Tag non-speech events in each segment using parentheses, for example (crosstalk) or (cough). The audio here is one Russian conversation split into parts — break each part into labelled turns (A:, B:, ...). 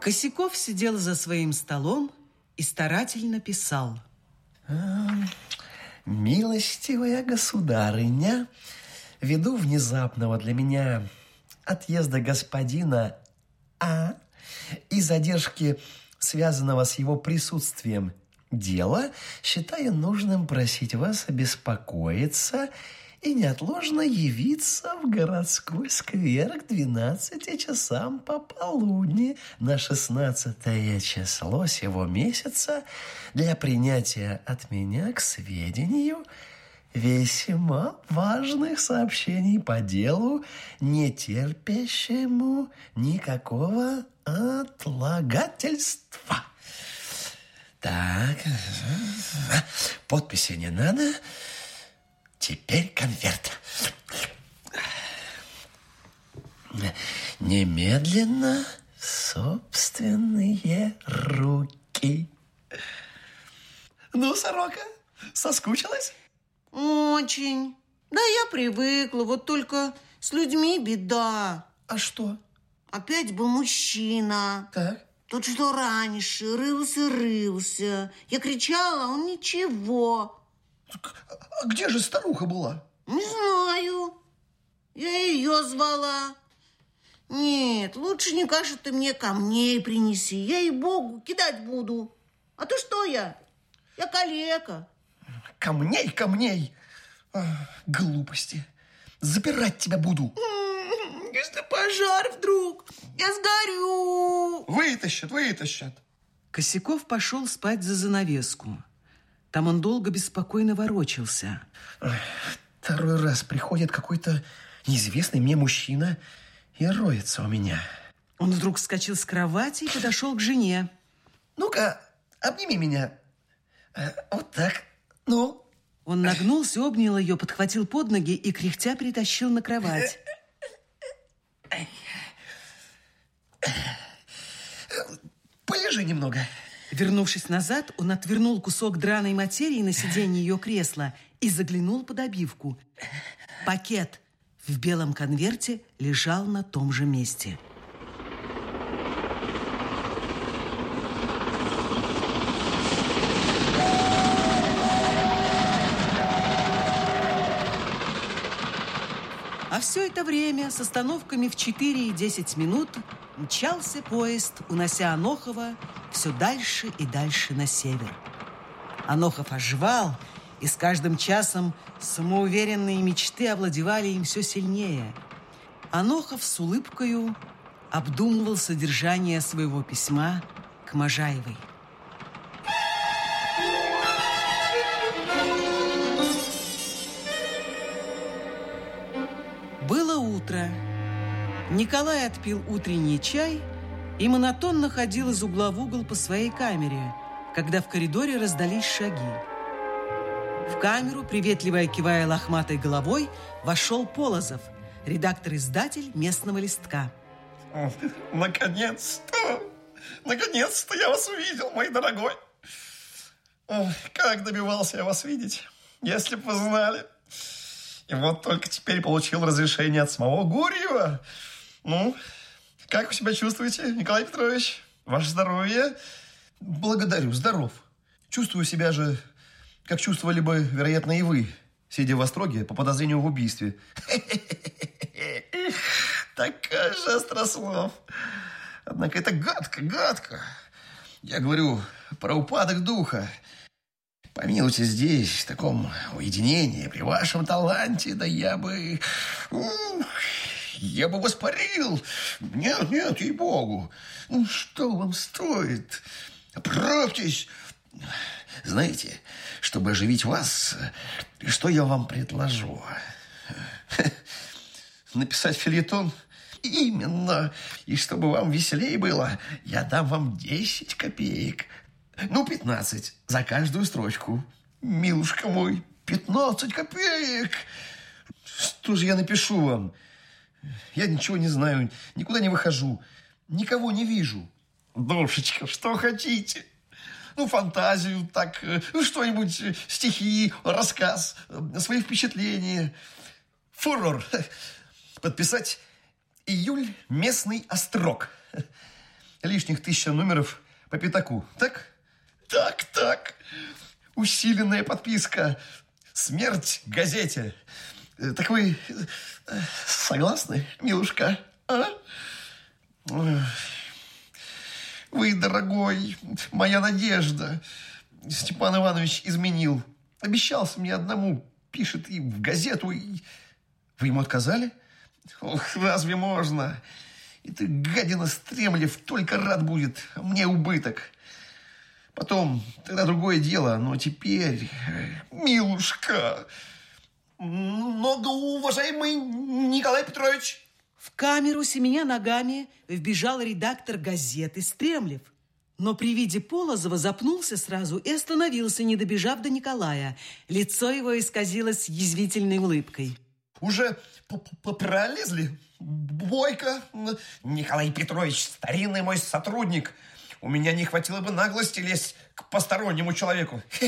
A: Косяков сидел за своим столом и старательно писал.
B: Милостивая государыня, ввиду внезапного для меня отъезда господина А и задержки, связанного с его присутствием дела, считаю нужным просить вас обеспокоиться и неотложно явиться в городской сквер к 12 часам пополудни на 16 число сего месяца для принятия от меня к сведению весьма важных сообщений по делу, не терпящему никакого отлагательства. Так, подписи не надо. Теперь конверт. Немедленно собственные руки. Ну, сорока, соскучилась?
C: Очень. Да, я привыкла, вот только с людьми беда.
B: А что?
C: Опять бы мужчина.
B: Так.
C: Тот, что раньше, рылся-рылся. Я кричала, а он ничего.
B: А где же старуха была?
C: Не знаю. Я ее звала. Нет, лучше не кашу ты мне камней принеси. Я и богу кидать буду. А то что я? Я калека.
B: Камней, камней. А, глупости. Запирать тебя буду.
C: Если пожар вдруг, я сгорю.
B: Вытащат, вытащат.
A: Косяков пошел спать за занавеску. Там он долго беспокойно ворочался.
B: Второй раз приходит какой-то неизвестный мне мужчина и роется у меня.
A: Он вдруг вскочил с кровати и подошел к жене.
B: Ну-ка, обними меня. Э, вот так. Ну.
A: Он нагнулся, обнял ее, подхватил под ноги и кряхтя притащил на кровать.
B: Полежи немного.
A: Вернувшись назад, он отвернул кусок драной материи на сиденье ее кресла и заглянул под обивку. Пакет в белом конверте лежал на том же месте. А все это время с остановками в 4 и 10 минут мчался поезд, унося Анохова все дальше и дальше на север. Анохов оживал, и с каждым часом самоуверенные мечты овладевали им все сильнее. Анохов с улыбкою обдумывал содержание своего письма к Можаевой. Было утро. Николай отпил утренний чай и монотонно ходил из угла в угол по своей камере, когда в коридоре раздались шаги. В камеру, приветливо кивая лохматой головой, вошел Полозов, редактор-издатель местного листка.
B: Наконец-то! Наконец-то я вас увидел, мой дорогой! Как добивался я вас видеть, если бы вы знали. И вот только теперь получил разрешение от самого Гурьева. Ну, как вы себя чувствуете, Николай Петрович? Ваше здоровье? Благодарю, здоров. Чувствую себя же, как чувствовали бы, вероятно, и вы, сидя в остроге по подозрению в убийстве. (laughs) Такая же острослов. Однако это гадко, гадко. Я говорю про упадок духа. Помилуйте здесь, в таком уединении, при вашем таланте, да я бы... Я бы воспарил. Нет, нет, ей-богу. Ну, что вам стоит? Оправьтесь. Знаете, чтобы оживить вас, что я вам предложу? (laughs) Написать филетон? Именно. И чтобы вам веселее было, я дам вам 10 копеек – ну, 15 за каждую строчку. Милушка мой, 15 копеек. Что же я напишу вам? Я ничего не знаю, никуда не выхожу, никого не вижу. Душечка, что хотите? Ну, фантазию, так, э, что-нибудь, э, стихи, рассказ, э, свои впечатления. Фурор. Подписать «Июль. Местный острог». лишних тысяча номеров по пятаку, так? Так, так. Усиленная подписка. Смерть газете. Э, Так вы э, согласны, милушка? А? Вы, дорогой, моя надежда. Степан Иванович изменил. Обещался мне одному. Пишет и в газету. И... Вы ему отказали? Ох, разве можно? И ты, гадина Стремлев, только рад будет. а Мне убыток. Потом, тогда другое дело. Но теперь, э, милушка, многоуважаемый Николай Петрович,
A: В камеру, семеня ногами, вбежал редактор газеты «Стремлев». Но при виде Полозова запнулся сразу и остановился, не добежав до Николая. Лицо его исказилось язвительной улыбкой.
B: уже пролезли? Бойко. Николай Петрович, старинный мой сотрудник. У меня не хватило бы наглости лезть к постороннему человеку. (laughs)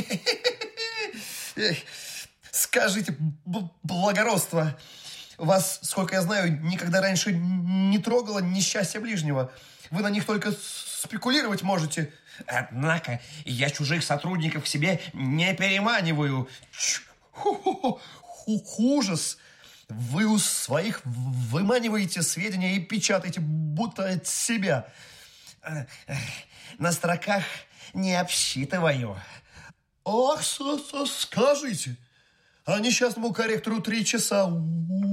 B: Скажите, благородство, вас, сколько я знаю, никогда раньше не трогало несчастье ближнего. Вы на них только спекулировать можете. Однако я чужих сотрудников к себе не переманиваю. Ч- ху-ху-ху, ху- Ужас! Вы у своих выманиваете сведения и печатаете, будто от себя. На строках не обсчитываю. Ах, скажите, а несчастному корректору три часа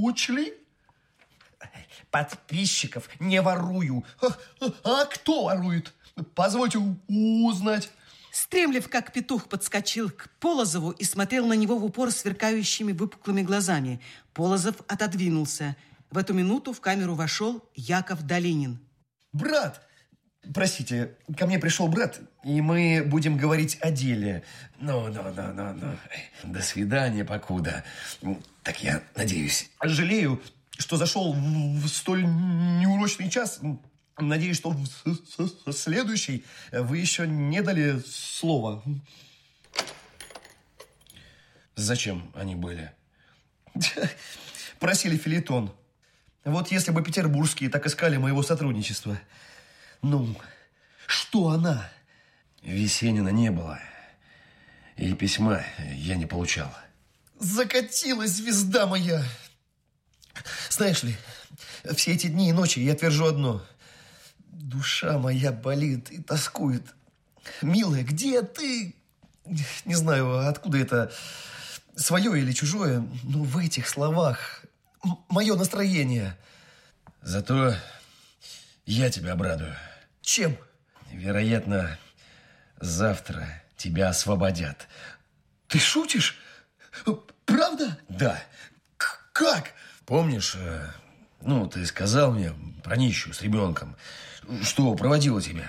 B: учли? Подписчиков не ворую. А, а- кто ворует? Позвольте узнать.
A: Стремлев, как петух, подскочил к Полозову и смотрел на него в упор сверкающими выпуклыми глазами. Полозов отодвинулся. В эту минуту в камеру вошел Яков Долинин.
B: Брат, простите, ко мне пришел брат, и мы будем говорить о деле. Ну, ну, ну, ну, ну. До свидания, покуда. Так я надеюсь. Жалею, что зашел в столь неурочный час. Надеюсь, что в следующий вы еще не дали слова. Зачем они были? Просили филитон. Вот если бы петербургские так искали моего сотрудничества. Ну, что она? Весенина не было. И письма я не получал. Закатилась звезда моя. Знаешь ли, все эти дни и ночи я твержу одно. Душа моя болит и тоскует. Милая, где ты? Не знаю, откуда это, свое или чужое, но в этих словах мое настроение. Зато я тебя обрадую. Чем? Вероятно, завтра тебя освободят. Ты шутишь? Правда? Да. К- как? Помнишь, э, ну, ты сказал мне про нищую с ребенком, что проводила тебя?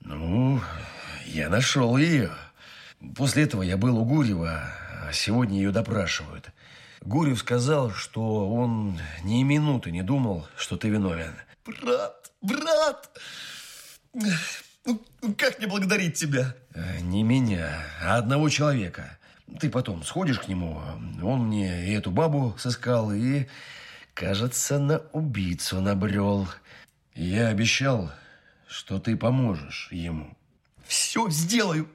B: Ну, я нашел ее. После этого я был у Гурьева, а сегодня ее допрашивают. Гурьев сказал, что он ни минуты не думал, что ты виновен. Брат, брат! Ну, как не благодарить тебя? Э, Не меня, а одного человека. Ты потом сходишь к нему, он мне и эту бабу сыскал, и, кажется, на убийцу набрел. Я обещал, что ты поможешь ему. Все сделаю.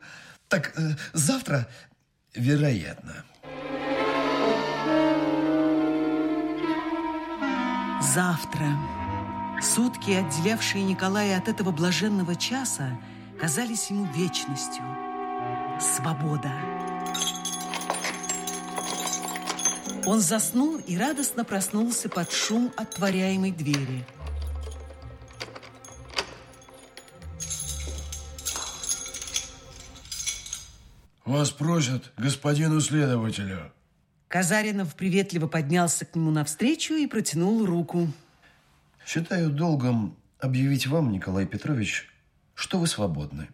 B: Так э, завтра, вероятно.
A: Завтра. Сутки, отделявшие Николая от этого блаженного часа, казались ему вечностью. Свобода. Он заснул и радостно проснулся под шум отворяемой двери.
D: Вас просят господину следователю.
A: Казаринов приветливо поднялся к нему навстречу и протянул руку.
B: Считаю долгом объявить вам, Николай Петрович, что вы свободны.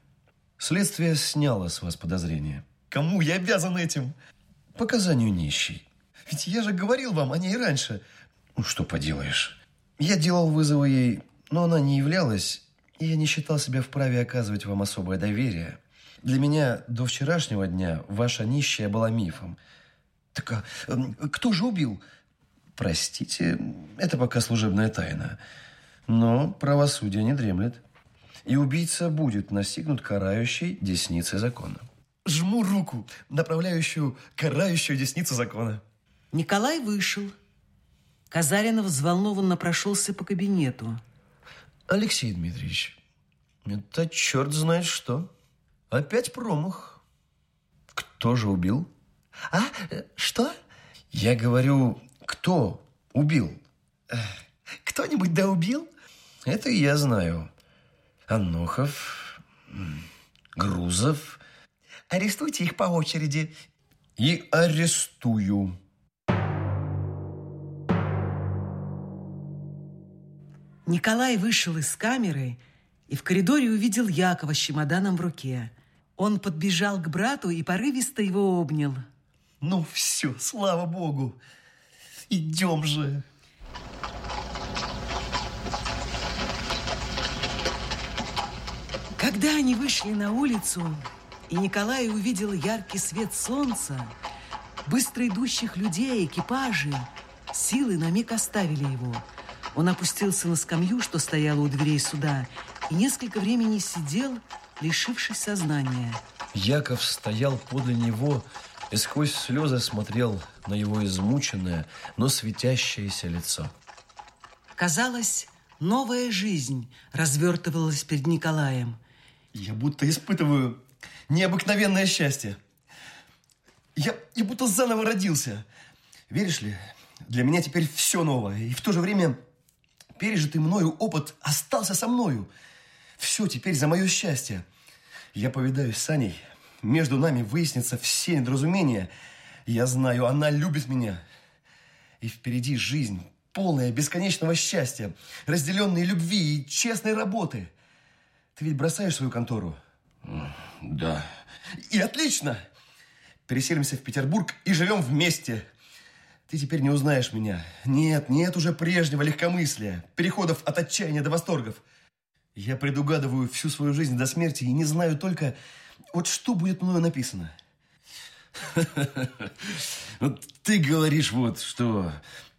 B: Следствие сняло с вас подозрения. Кому я обязан этим? Показанию нищей. Ведь я же говорил вам о ней раньше. Ну, что поделаешь. Я делал вызовы ей, но она не являлась, и я не считал себя вправе оказывать вам особое доверие. Для меня до вчерашнего дня ваша нищая была мифом. Так а, кто же убил? Простите, это пока служебная тайна. Но правосудие не дремлет. и убийца будет настигнут карающей десницей закона. Жму руку, направляющую карающую десницу закона.
A: Николай вышел. Казаринов взволнованно прошелся по кабинету.
B: Алексей Дмитриевич, это черт знает что. Опять промах. Кто же убил?
E: А? Что?
B: Я говорю, кто убил?
E: Кто-нибудь да убил?
B: Это я знаю. Анохов, Грузов.
E: Арестуйте их по очереди.
B: И арестую.
A: Николай вышел из камеры и в коридоре увидел Якова с чемоданом в руке. Он подбежал к брату и порывисто его обнял.
F: Ну все, слава богу. Идем же.
A: Когда они вышли на улицу, и Николай увидел яркий свет солнца, быстро идущих людей, экипажи, силы на миг оставили его. Он опустился на скамью, что стояла у дверей суда, и несколько времени сидел, лишившись сознания.
B: Яков стоял подле него и сквозь слезы смотрел на его измученное, но светящееся лицо.
A: Казалось, новая жизнь развертывалась перед Николаем –
F: я будто испытываю необыкновенное счастье. Я, я будто заново родился. Веришь ли, для меня теперь все новое. И в то же время пережитый мною опыт остался со мною. Все теперь за мое счастье. Я повидаюсь с Аней. Между нами выяснится все недоразумения. Я знаю, она любит меня. И впереди жизнь, полная бесконечного счастья, разделенной любви и честной работы – ты ведь бросаешь свою контору?
B: Да.
F: И отлично! Переселимся в Петербург и живем вместе. Ты теперь не узнаешь меня. Нет, нет уже прежнего легкомыслия, переходов от отчаяния до восторгов. Я предугадываю всю свою жизнь до смерти и не знаю только, вот что будет мною написано.
B: Ты говоришь вот, что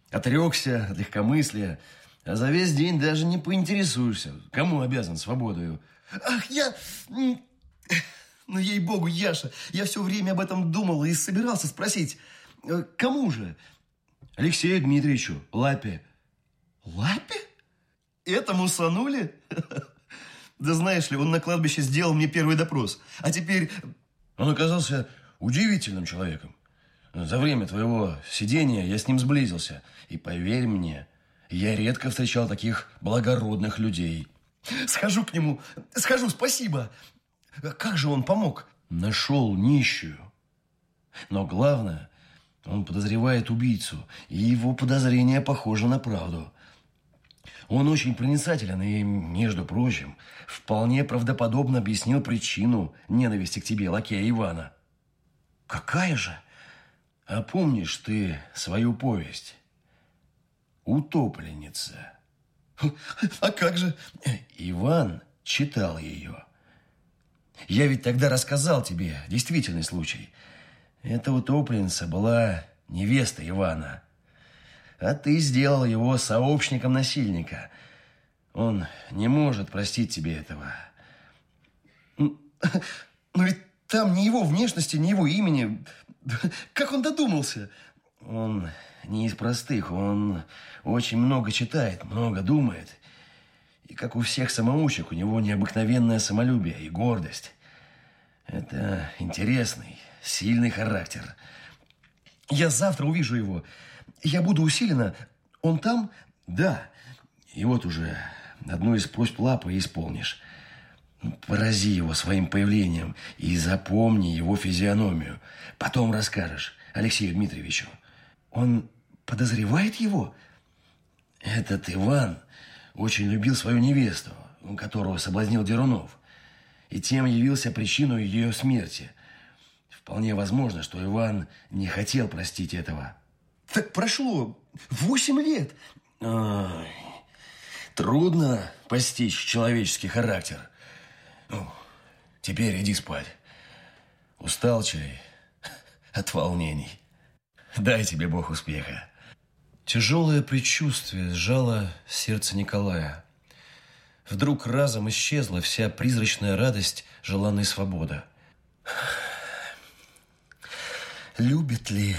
B: отрекся от легкомыслия, а за весь день даже не поинтересуешься, кому обязан свободою.
F: Ах, я... Ну, ей-богу, Яша, я все время об этом думал и собирался спросить. Э, кому же?
B: Алексею Дмитриевичу, Лапе.
F: Лапе? Этому санули? Да знаешь ли, он на кладбище сделал мне первый допрос. А теперь...
B: Он оказался удивительным человеком. За время твоего сидения я с ним сблизился. И поверь мне, я редко встречал таких благородных людей.
F: Схожу к нему, схожу, спасибо. Как же он помог?
B: Нашел нищую. Но главное, он подозревает убийцу, и его подозрение похоже на правду. Он очень проницателен и, между прочим, вполне правдоподобно объяснил причину ненависти к тебе, лакея Ивана.
F: Какая же?
B: А помнишь ты свою повесть? утопленница.
F: А как же?
B: Иван читал ее. Я ведь тогда рассказал тебе действительный случай. Эта утопленница была невеста Ивана. А ты сделал его сообщником насильника. Он не может простить тебе этого. (laughs)
F: Но ведь там ни его внешности, ни его имени. (laughs) Как он додумался?
B: Он не из простых. Он очень много читает, много думает. И как у всех самоучек, у него необыкновенное самолюбие и гордость. Это интересный, сильный характер.
F: Я завтра увижу его. Я буду усиленно. Он там?
B: Да. И вот уже одну из просьб Лапы исполнишь. Порази его своим появлением и запомни его физиономию. Потом расскажешь Алексею Дмитриевичу.
F: Он подозревает его?
B: Этот Иван очень любил свою невесту, которую соблазнил Дерунов, и тем явился причиной ее смерти. Вполне возможно, что Иван не хотел простить этого.
F: Так прошло восемь лет.
B: Ой, трудно постичь человеческий характер. Ну, теперь иди спать. Устал чай (laughs) от волнений. Дай тебе Бог успеха. Тяжелое предчувствие сжало сердце Николая. вдруг разом исчезла вся призрачная радость желанной свободы. Любит ли?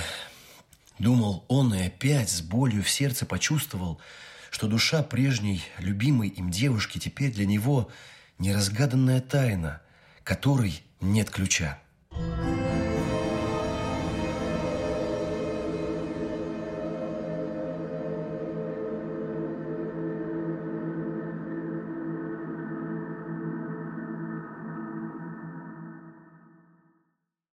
B: Думал он и опять с болью в сердце почувствовал, что душа прежней, любимой им девушки теперь для него неразгаданная тайна, которой нет ключа.